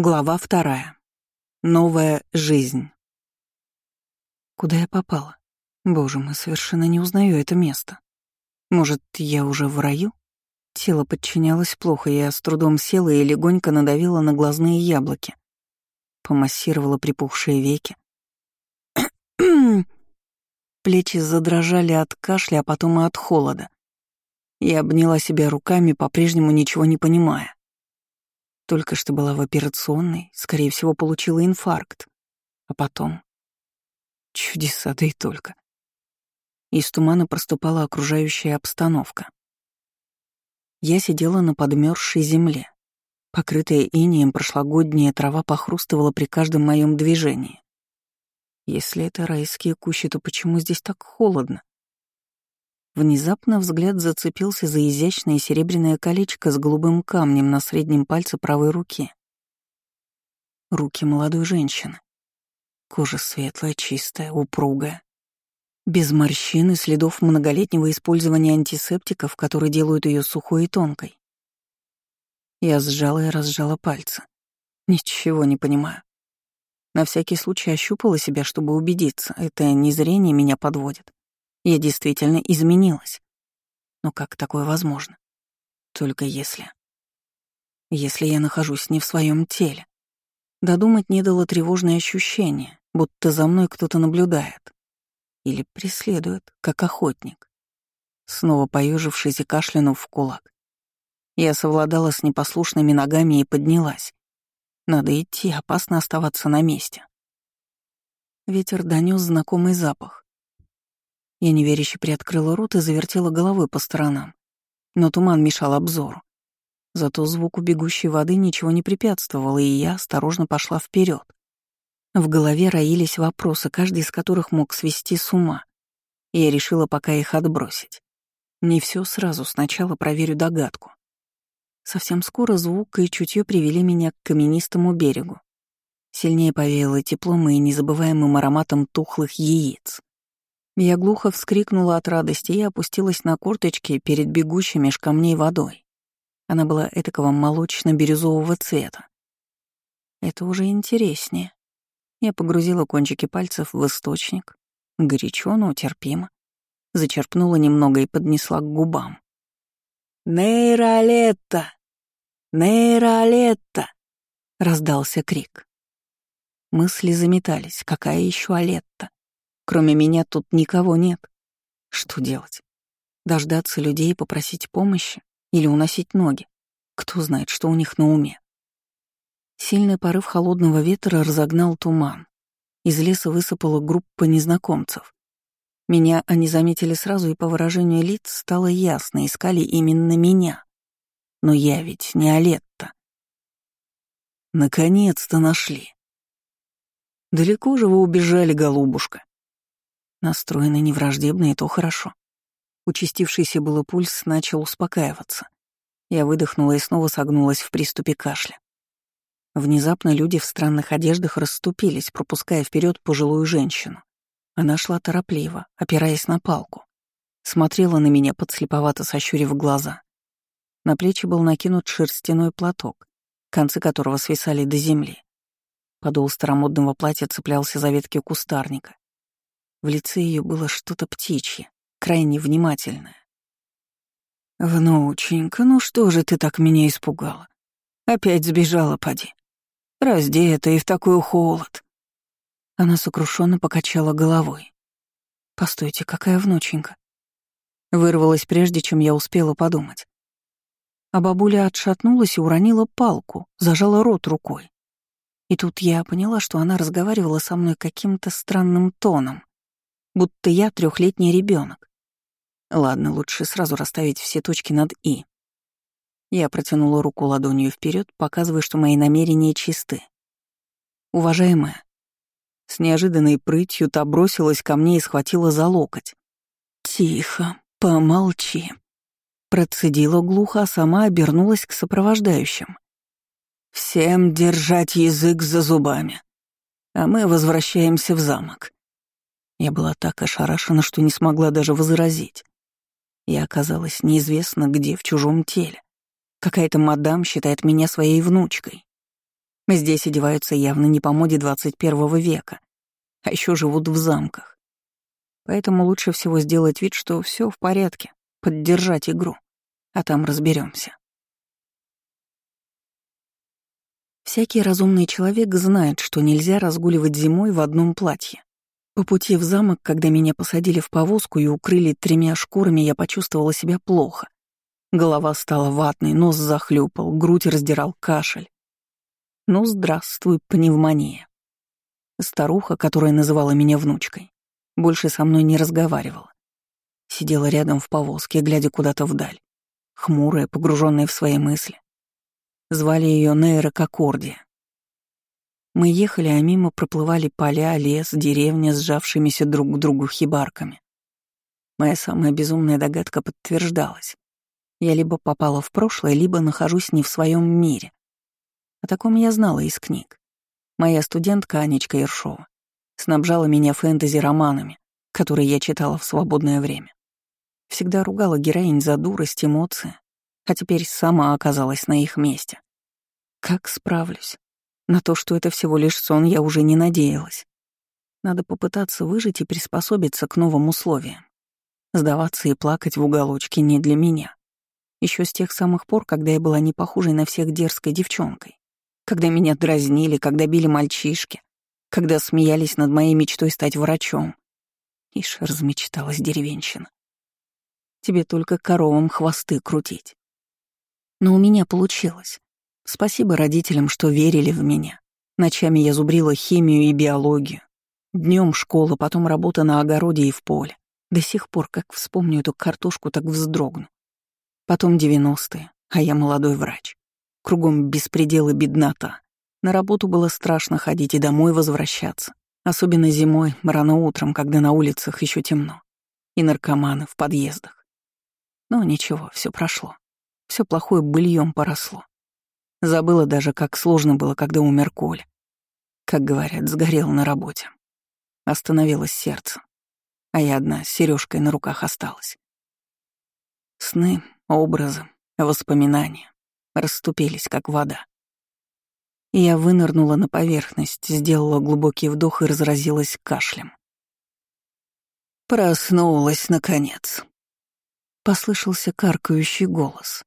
Глава вторая. Новая жизнь. Куда я попала? Боже мой, совершенно не узнаю это место. Может, я уже в раю? Тело подчинялось плохо, я с трудом села и легонько надавила на глазные яблоки. Помассировала припухшие веки. Плечи задрожали от кашля, а потом и от холода. Я обняла себя руками, по-прежнему ничего не понимая. Только что была в операционной, скорее всего, получила инфаркт. А потом... Чудеса, да и только. Из тумана проступала окружающая обстановка. Я сидела на подмерзшей земле. Покрытая инеем прошлогодняя трава похрустывала при каждом моем движении. Если это райские кущи, то почему здесь так холодно? Внезапно взгляд зацепился за изящное серебряное колечко с голубым камнем на среднем пальце правой руки. Руки молодой женщины. Кожа светлая, чистая, упругая. Без морщин и следов многолетнего использования антисептиков, которые делают ее сухой и тонкой. Я сжала и разжала пальцы. Ничего не понимаю. На всякий случай ощупала себя, чтобы убедиться, это не зрение меня подводит. Я действительно изменилась. Но как такое возможно? Только если... Если я нахожусь не в своем теле. Додумать не дало тревожное ощущение, будто за мной кто-то наблюдает. Или преследует, как охотник. Снова поежившись и кашлянув в кулак. Я совладала с непослушными ногами и поднялась. Надо идти, опасно оставаться на месте. Ветер донес знакомый запах. Я неверяще приоткрыла рот и завертела головой по сторонам. Но туман мешал обзору. Зато звуку бегущей воды ничего не препятствовало, и я осторожно пошла вперед. В голове роились вопросы, каждый из которых мог свести с ума. Я решила пока их отбросить. Не все сразу, сначала проверю догадку. Совсем скоро звук и чутье привели меня к каменистому берегу. Сильнее повеяло теплом и незабываемым ароматом тухлых яиц. Я глухо вскрикнула от радости и опустилась на корточки перед бегущей меж камней водой. Она была этакого молочно-бирюзового цвета. Это уже интереснее. Я погрузила кончики пальцев в источник. Горячо, но терпимо. Зачерпнула немного и поднесла к губам. «Нейролетта! Нейролетта!» — раздался крик. Мысли заметались. Какая еще Алетта? Кроме меня тут никого нет. Что делать? Дождаться людей и попросить помощи? Или уносить ноги? Кто знает, что у них на уме? Сильный порыв холодного ветра разогнал туман. Из леса высыпала группа незнакомцев. Меня они заметили сразу, и по выражению лиц стало ясно, искали именно меня. Но я ведь не Алетта. Наконец-то нашли. Далеко же вы убежали, голубушка? Настроены невраждебно, и то хорошо. Участившийся было пульс начал успокаиваться. Я выдохнула и снова согнулась в приступе кашля. Внезапно люди в странных одеждах расступились, пропуская вперед пожилую женщину. Она шла торопливо, опираясь на палку. Смотрела на меня, подслеповато сощурив глаза. На плечи был накинут шерстяной платок, концы которого свисали до земли. Подол старомодного платья цеплялся за ветки кустарника. В лице ее было что-то птичье, крайне внимательное. «Внученька, ну что же ты так меня испугала? Опять сбежала, поди. Раздета и в такой холод». Она сокрушенно покачала головой. «Постойте, какая внученька?» Вырвалась прежде, чем я успела подумать. А бабуля отшатнулась и уронила палку, зажала рот рукой. И тут я поняла, что она разговаривала со мной каким-то странным тоном будто я трехлетний ребенок. Ладно, лучше сразу расставить все точки над «и». Я протянула руку ладонью вперед, показывая, что мои намерения чисты. «Уважаемая». С неожиданной прытью та бросилась ко мне и схватила за локоть. «Тихо, помолчи», — процедила глухо, а сама обернулась к сопровождающим. «Всем держать язык за зубами, а мы возвращаемся в замок. Я была так ошарашена, что не смогла даже возразить. Я оказалась неизвестно где, в чужом теле. Какая-то мадам считает меня своей внучкой. Здесь одеваются явно не по моде 21 века, а еще живут в замках. Поэтому лучше всего сделать вид, что все в порядке, поддержать игру, а там разберемся. Всякий разумный человек знает, что нельзя разгуливать зимой в одном платье. По пути в замок, когда меня посадили в повозку и укрыли тремя шкурами, я почувствовала себя плохо. Голова стала ватной, нос захлюпал, грудь раздирал кашель. Ну, здравствуй, пневмония. Старуха, которая называла меня внучкой, больше со мной не разговаривала. Сидела рядом в повозке, глядя куда-то вдаль, хмурая, погруженная в свои мысли. Звали ее Нейра Кокордия. Мы ехали, а мимо проплывали поля, лес, деревня, сжавшимися друг к другу хибарками. Моя самая безумная догадка подтверждалась. Я либо попала в прошлое, либо нахожусь не в своем мире. О таком я знала из книг. Моя студентка Анечка Ершова снабжала меня фэнтези-романами, которые я читала в свободное время. Всегда ругала героинь за дурость, эмоции, а теперь сама оказалась на их месте. Как справлюсь? На то, что это всего лишь сон, я уже не надеялась. Надо попытаться выжить и приспособиться к новым условиям. Сдаваться и плакать в уголочке не для меня. Еще с тех самых пор, когда я была не похожей на всех дерзкой девчонкой когда меня дразнили, когда били мальчишки, когда смеялись над моей мечтой стать врачом. Ишь, размечталась деревенщина. Тебе только коровам хвосты крутить. Но у меня получилось. Спасибо родителям, что верили в меня. Ночами я зубрила химию и биологию. Днем школа, потом работа на огороде и в поле. До сих пор, как вспомню эту картошку, так вздрогну. Потом девяностые, а я молодой врач. Кругом беспредел и беднота. На работу было страшно ходить и домой возвращаться. Особенно зимой, рано утром, когда на улицах еще темно. И наркоманы в подъездах. Но ничего, все прошло. Все плохое быльем поросло. Забыла даже, как сложно было, когда умер Коля. Как говорят, сгорел на работе. Остановилось сердце. А я одна с сережкой на руках осталась. Сны, образы, воспоминания расступились, как вода. Я вынырнула на поверхность, сделала глубокий вдох и разразилась кашлем. Проснулась, наконец. Послышался каркающий голос.